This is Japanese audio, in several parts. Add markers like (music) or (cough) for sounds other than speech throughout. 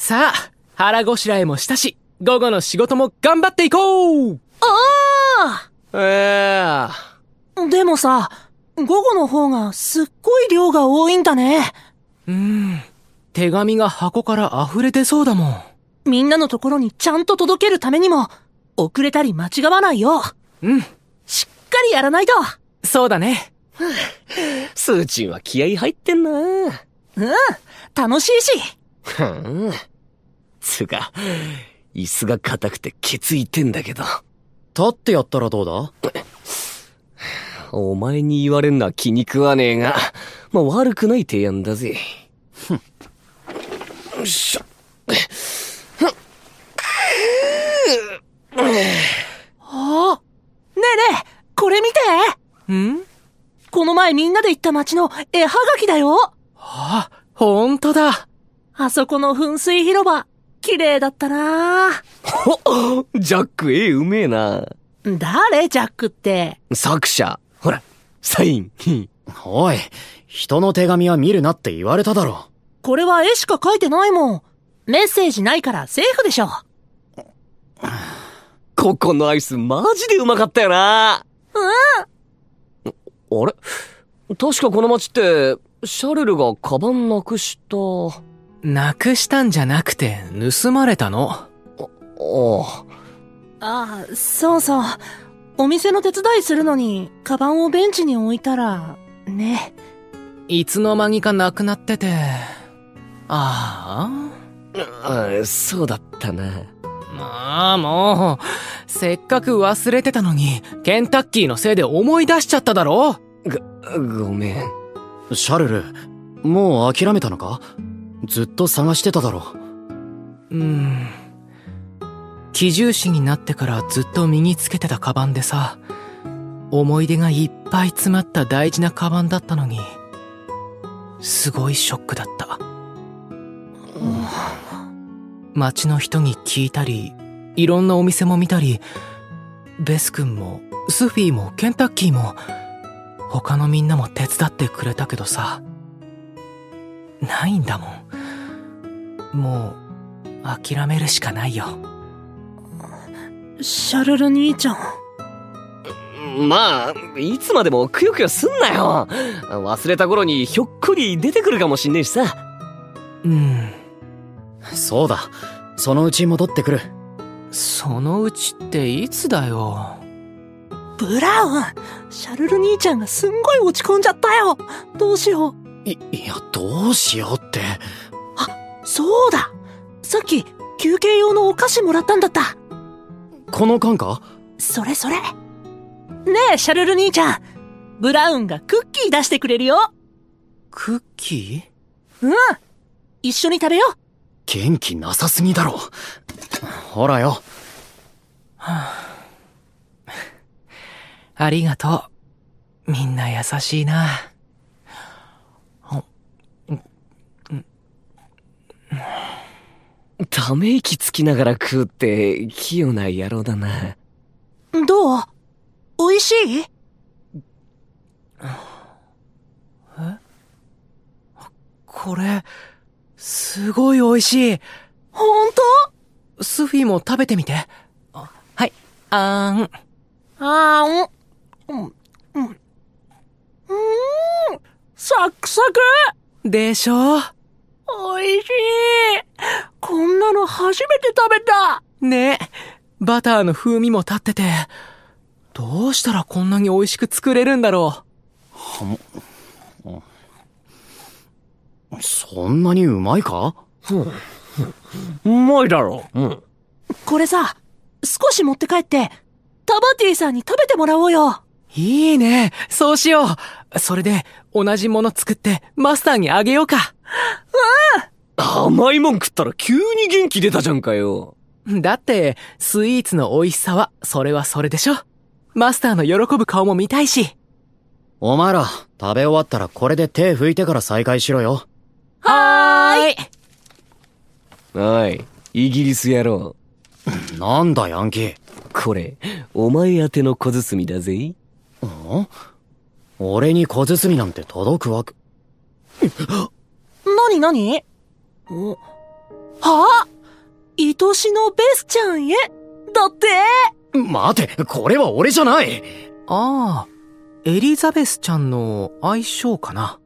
さあ、腹ごしらえもしたし、午後の仕事も頑張っていこうあええでもさ、午後の方がすっごい量が多いんだね。うーん。手紙が箱から溢れてそうだもん。みんなのところにちゃんと届けるためにも、遅れたり間違わないよ。うん。しっかりやらないと。そうだね。スーチンは気合入ってんなうん、楽しいし。ふん。つうか、椅子が硬くてケツいてんだけど。立ってやったらどうだ？お前に言われんのは気に食わねえが、まあ悪くない提案だぜ。ふん。よいしょ。ああ。ねえねえ、これ見てん？この前みんなで行った街の絵はがきだよあ、ほんとだ。あそこの噴水広場、綺麗だったなほ (laughs) ジャック絵うめえな。誰ジャックって？作者。ほら、サイン。(laughs) おい、人の手紙は見るなって言われただろ。これは絵しか描いてないもん。メッセージないからセーフでしょ。(laughs) ここのアイスマジでうまかったよな。うん。あれ？確かこの街って、シャルルがカバンなくした。なくしたんじゃなくて、盗まれたの？ああ。ああ、そうそう。お店の手伝いするのに、カバンをベンチに置いたら、ね。いつの間にかなくなってて。ああそうだったな。あ。まあもう、せっかく忘れてたのに、ケンタッキーのせいで思い出しちゃっただろ？ごめん。シャルル、もう諦めたのか？ずっと探してただろ。ううん。寄住士になってからずっと身につけてたカバンでさ、思い出がいっぱい詰まった大事なカバンだったのに、すごいショックだった。街の人に聞いたり、いろんなお店も見たり、ベス君も、スフィーも、ケンタッキーも、他のみんなも手伝ってくれたけどさ、ないんだもん。もう、諦めるしかないよ。シャルル兄ちゃん。まあ、いつまでもくよくよすんなよ。忘れた頃にひょっこり出てくるかもしんねえしさ。うん。そうだ。そのうち戻ってくる。そのうちっていつだよ。ブラウンシャルル兄ちゃんがすんごい落ち込んじゃったよどうしようい、いや、どうしようって。そうだ。さっき、休憩用のお菓子もらったんだった。この缶か？それそれ。ねえ、シャルル兄ちゃん。ブラウンがクッキー出してくれるよ。クッキうん。一緒に食べよう。元気なさすぎだろ。ほらよ。ー (sighs) ありがとう。みんな優しいな。ため息つきながら食うって、器用な野郎だな。どう？美味しい？これ、すごい美味しい。ほんとスフィも食べてみて。あはい、あーん。あーん。うん。うん。うーん。サクサクでしょ美味しい。こんなの初めて食べた。ね。バターの風味も立ってて、どうしたらこんなに美味しく作れるんだろそんなにうまいか？うまいだろ。うん。これさ、少し持って帰って、タバティさんに食べてもらおうよ。う。いいね。そうしよう。それで、同じもの作って、マスターにあげようか。甘いもん食ったら急に元気出たじゃんかよ。だって、スイーツの美味しさは、それはそれでしょ。マスターの喜ぶ顔も見たいし。お前ら、食べ終わったらこれで手拭いてから再開しろよ。はーい。おい、イギリス野郎。(laughs) なんだ、ヤンキー。これ、お前宛ての小包だぜ。ん俺に小包なんて届くわけ。なになにおあ？は愛しのベスちゃんへ？だって？待て、これは俺じゃないああ、エリザベスちゃんの相性かな。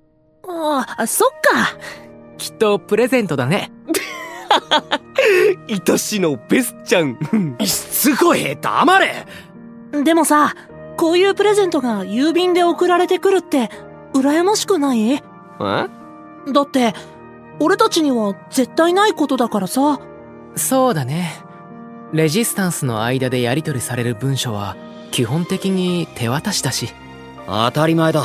ああ、そっか。きっとプレゼントだね。(laughs) 愛しのベスちゃん。しつこい黙れでもさ、こういうプレゼントが郵便で送られてくるって、羨ましくない？え？だって、俺たちには絶対ないことだからさ。そうだね。レジスタンスの間でやり取りされる文書は、基本的に手渡しだし。当たり前だ。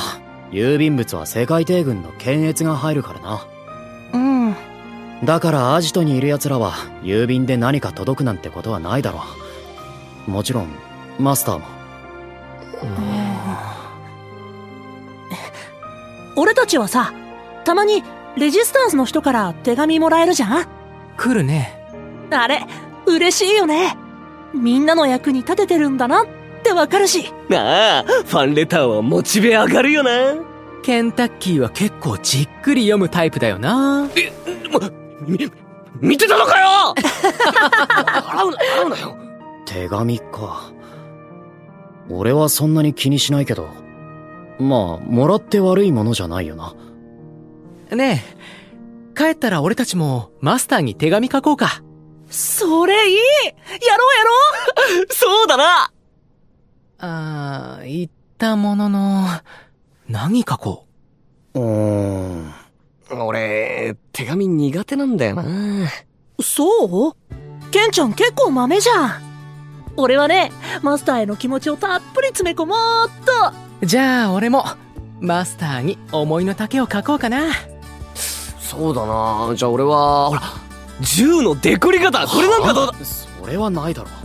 郵便物は世界帝軍の検閲が入るからな。うん。だからアジトにいる奴らは郵便で何か届くなんてことはないだろう。もちろん、マスターも。俺たちはさ、たまにレジスタンスの人から手紙もらえるじゃん？来るね。あれ、嬉しいよね。みんなの役に立ててるんだなってわかるし。ああ、ファンレターはモチベ上がるよな。ケンタッキーは結構じっくり読むタイプだよな。み、見てたのかよ (laughs) 笑うな、笑うなよ。手紙か。俺はそんなに気にしないけど。まあ、もらって悪いものじゃないよな。ねえ、帰ったら俺たちもマスターに手紙書こうか。それいいやろうやろう (laughs) そうだなあー、言ったものの、何書こう？ーん。俺、手紙苦手なんだよな。そう？ケンちゃん結構豆じゃん。俺はね、マスターへの気持ちをたっぷり詰め込もうっと。う。じゃあ俺も、マスターに思いの丈を書こうかな。そうだな。じゃあ俺は、ほら、銃のデコり方これなんかどうだ？それはないだろ。お